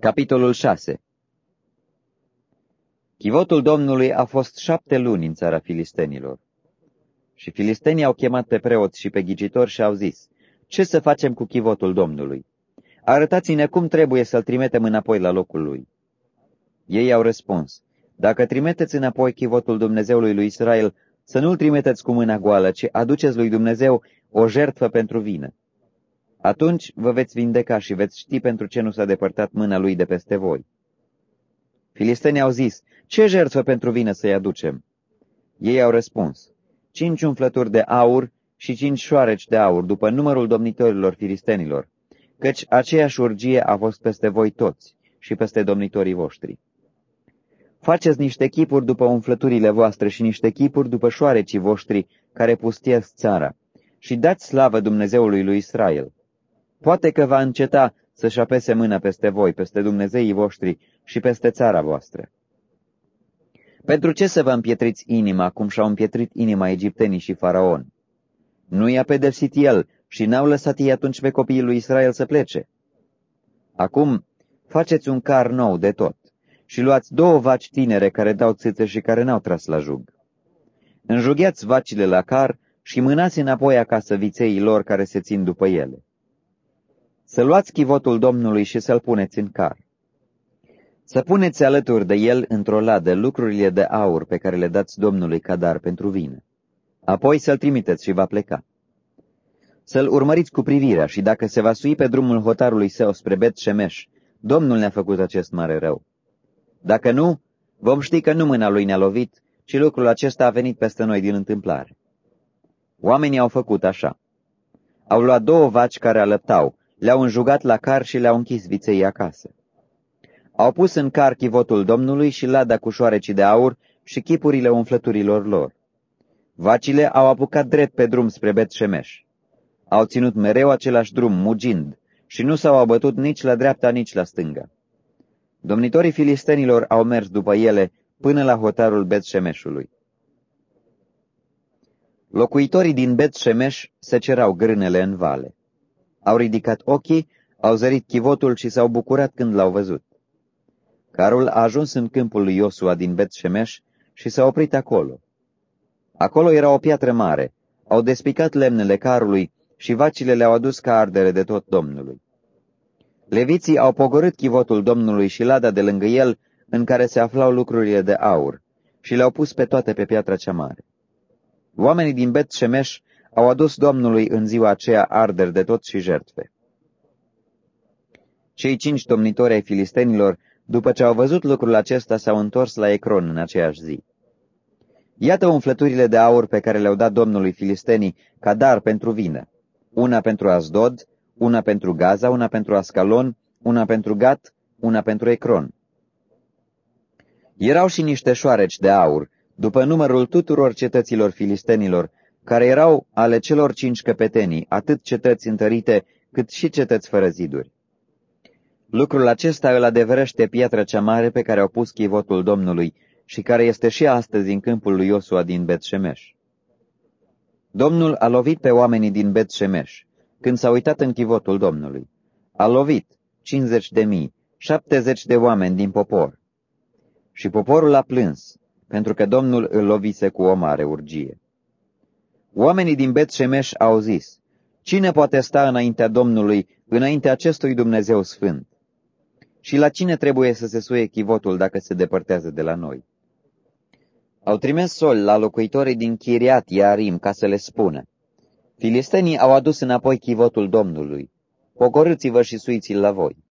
Capitolul 6 Chivotul Domnului a fost șapte luni în țara filistenilor. Și filistenii au chemat pe preoți și pe ghicitori și au zis, Ce să facem cu chivotul Domnului? Arătați-ne cum trebuie să-l trimitem înapoi la locul lui. Ei au răspuns, Dacă trimiteți înapoi chivotul Dumnezeului lui Israel, să nu-l trimiteți cu mâna goală, ci aduceți lui Dumnezeu o jertfă pentru vină. Atunci vă veți vindeca și veți ști pentru ce nu s-a depărtat mâna lui de peste voi. Filistenii au zis, ce jertfă pentru vină să-i aducem? Ei au răspuns, cinci umflături de aur și cinci șoareci de aur, după numărul domnitorilor filistenilor, căci aceeași urgie a fost peste voi toți și peste domnitorii voștri. Faceți niște chipuri după umflăturile voastre și niște chipuri după șoarecii voștri care pustiesc țara și dați slavă Dumnezeului lui Israel. Poate că va înceta să-și apese mâna peste voi, peste Dumnezeii voștri și peste țara voastră. Pentru ce să vă împietriți inima, cum și-au împietrit inima egiptenii și faraon? Nu i-a pedepsit el și n-au lăsat ei atunci pe copiii lui Israel să plece. Acum faceți un car nou de tot și luați două vaci tinere care dau țâțe și care n-au tras la jug. Înjugheați vacile la car și mânați înapoi acasă vițeii lor care se țin după ele. Să luați chivotul Domnului și să-l puneți în car. Să puneți alături de el într-o ladă lucrurile de aur pe care le dați Domnului ca dar pentru vină. Apoi să-l trimiteți și va pleca. Să-l urmăriți cu privirea și dacă se va sui pe drumul hotarului său spre Bet Shemesh, Domnul ne-a făcut acest mare rău. Dacă nu, vom ști că nu mâna lui ne-a lovit, ci lucrul acesta a venit peste noi din întâmplare. Oamenii au făcut așa. Au luat două vaci care alăptau, le-au înjugat la car și le-au închis viței acasă. Au pus în car chivotul Domnului și lada cu șoarecii de aur și chipurile umflăturilor lor. Vacile au apucat drept pe drum spre Bet Shemesh. Au ținut mereu același drum, mugind, și nu s-au abătut nici la dreapta, nici la stânga. Domnitorii filistenilor au mers după ele până la hotarul Bet Shemeshului. Locuitorii din Bet Shemesh se cerau grânele în vale. Au ridicat ochii, au zărit chivotul și s-au bucurat când l-au văzut. Carul a ajuns în câmpul lui Iosua din Bet Shemesh și s-a oprit acolo. Acolo era o piatră mare, au despicat lemnele carului și vacile le-au adus ca ardere de tot Domnului. Leviții au pogorât chivotul Domnului și lada de lângă el, în care se aflau lucrurile de aur, și le-au pus pe toate pe piatra cea mare. Oamenii din Bet Shemesh au adus Domnului în ziua aceea arderi de tot și jertfe. Cei cinci domnitori ai filistenilor, după ce au văzut lucrul acesta, s-au întors la Ecron în aceeași zi. Iată umflăturile de aur pe care le-au dat Domnului filistenii ca dar pentru vină, una pentru Azdod, una pentru Gaza, una pentru Ascalon, una pentru Gat, una pentru Ecron. Erau și niște șoareci de aur, după numărul tuturor cetăților filistenilor, care erau ale celor cinci căpetenii, atât cetăți întărite, cât și cetăți fără ziduri. Lucrul acesta îl adeverește piatra cea mare pe care au pus chivotul Domnului și care este și astăzi în câmpul lui Iosua din Bet-Shemesh. Domnul a lovit pe oamenii din Bet-Shemesh, când s-a uitat în chivotul Domnului. A lovit 50 de mii, 70 de oameni din popor. Și poporul a plâns, pentru că Domnul îl lovise cu o mare urgie. Oamenii din Bet Shemesh au zis, Cine poate sta înaintea Domnului, înaintea acestui Dumnezeu sfânt? Și la cine trebuie să se suie chivotul dacă se depărtează de la noi? Au trimis sol la locuitorii din Chiriat Iarim ca să le spună, Filistenii au adus înapoi chivotul Domnului, pogorâți-vă și suiți-l la voi.